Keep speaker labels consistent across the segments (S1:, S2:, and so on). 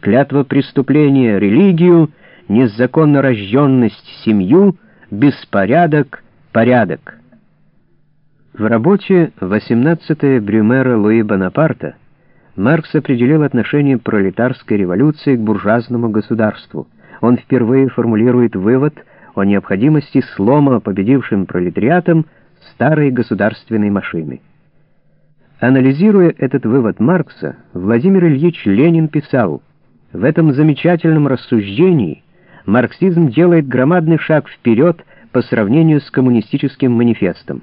S1: клятва преступления — религию, незаконно рожденность — семью, беспорядок — порядок. В работе «18 Брюмера Луи Бонапарта» Маркс определил отношение пролетарской революции к буржуазному государству. Он впервые формулирует вывод о необходимости слома победившим пролетариатом старой государственной машины. Анализируя этот вывод Маркса, Владимир Ильич Ленин писал, «В этом замечательном рассуждении марксизм делает громадный шаг вперед по сравнению с коммунистическим манифестом.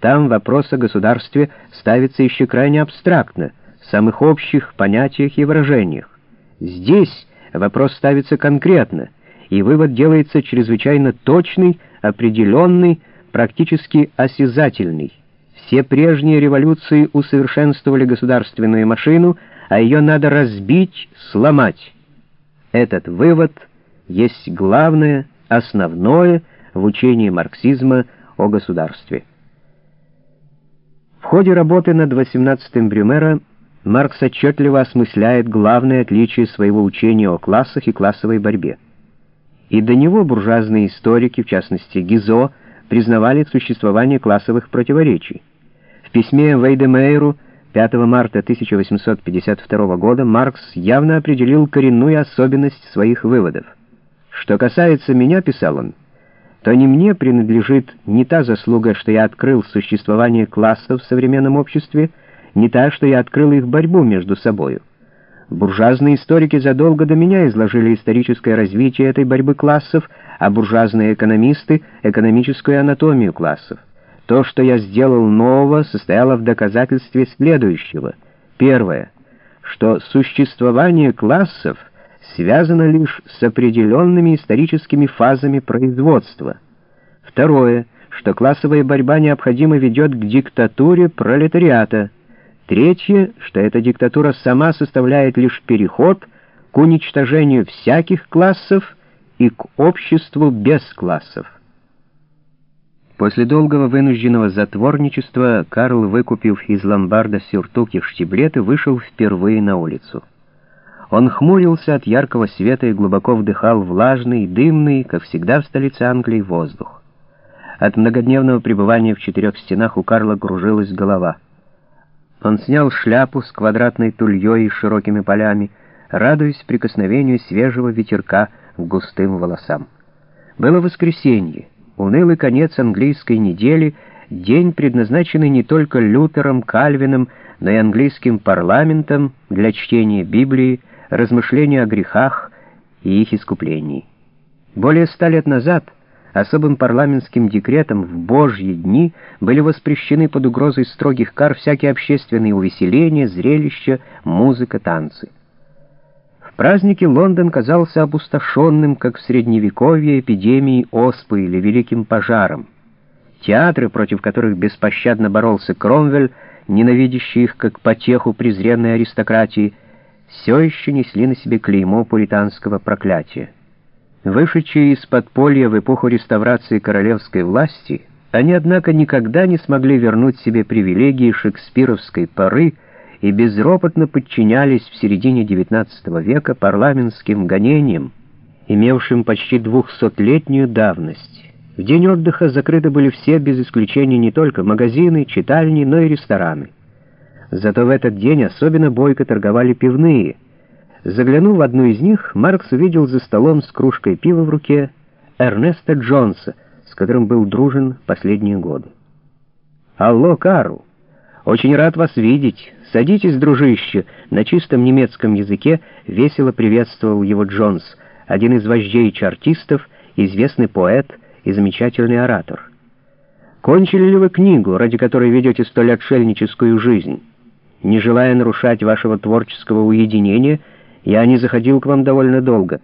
S1: Там вопрос о государстве ставится еще крайне абстрактно, в самых общих понятиях и выражениях. Здесь вопрос ставится конкретно, и вывод делается чрезвычайно точный, определенный, практически осязательный. Все прежние революции усовершенствовали государственную машину, а ее надо разбить, сломать. Этот вывод есть главное, основное в учении марксизма о государстве. В ходе работы над 18-м Брюмера Маркс отчетливо осмысляет главное отличие своего учения о классах и классовой борьбе. И до него буржуазные историки, в частности Гизо, признавали существование классовых противоречий. В письме Вейдемейру 5 марта 1852 года Маркс явно определил коренную особенность своих выводов. «Что касается меня, — писал он, — то не мне принадлежит не та заслуга, что я открыл существование классов в современном обществе, не та, что я открыл их борьбу между собою. Буржуазные историки задолго до меня изложили историческое развитие этой борьбы классов, а буржуазные экономисты — экономическую анатомию классов. То, что я сделал нового, состояло в доказательстве следующего. Первое, что существование классов связано лишь с определенными историческими фазами производства. Второе, что классовая борьба необходимо ведет к диктатуре пролетариата. Третье, что эта диктатура сама составляет лишь переход к уничтожению всяких классов и к обществу без классов. После долгого вынужденного затворничества Карл, выкупив из ломбарда сюртук и штиблеты, вышел впервые на улицу. Он хмурился от яркого света и глубоко вдыхал влажный, дымный, как всегда в столице Англии, воздух. От многодневного пребывания в четырех стенах у Карла кружилась голова — он снял шляпу с квадратной тульей и широкими полями, радуясь прикосновению свежего ветерка к густым волосам. Было воскресенье, унылый конец английской недели, день, предназначенный не только Лютером, Кальвином, но и английским парламентом для чтения Библии, размышления о грехах и их искуплении. Более ста лет назад — особым парламентским декретом в Божьи дни были воспрещены под угрозой строгих кар всякие общественные увеселения, зрелища, музыка, танцы. В празднике Лондон казался опустошенным, как в средневековье эпидемией оспы или великим пожаром. Театры, против которых беспощадно боролся Кромвель, ненавидящий их как потеху презренной аристократии, все еще несли на себе клеймо пуританского проклятия. Вышедшие из подполья в эпоху реставрации королевской власти, они, однако, никогда не смогли вернуть себе привилегии шекспировской поры и безропотно подчинялись в середине XIX века парламентским гонениям, имевшим почти двухсотлетнюю давность. В день отдыха закрыты были все, без исключения, не только магазины, читальни, но и рестораны. Зато в этот день особенно бойко торговали пивные – Заглянув в одну из них, Маркс увидел за столом с кружкой пива в руке Эрнеста Джонса, с которым был дружен последние годы. «Алло, Карл! Очень рад вас видеть. Садитесь, дружище!» На чистом немецком языке весело приветствовал его Джонс, один из вождей чартистов, известный поэт и замечательный оратор. «Кончили ли вы книгу, ради которой ведете столь отшельническую жизнь? Не желая нарушать вашего творческого уединения, я не заходил к вам довольно долго.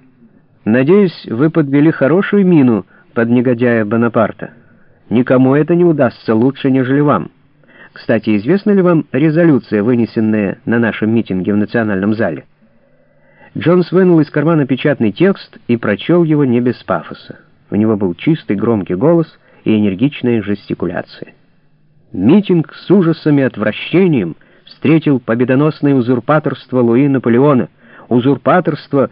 S1: Надеюсь, вы подвели хорошую мину под негодяя Бонапарта. Никому это не удастся лучше, нежели вам. Кстати, известна ли вам резолюция, вынесенная на нашем митинге в национальном зале? Джонс вынул из кармана печатный текст и прочел его не без пафоса. У него был чистый громкий голос и энергичная жестикуляция. Митинг с ужасом и отвращением встретил победоносное узурпаторство Луи Наполеона — узурпаторство